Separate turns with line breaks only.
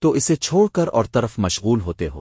تو اسے چھوڑ کر اور طرف مشغول ہوتے ہو۔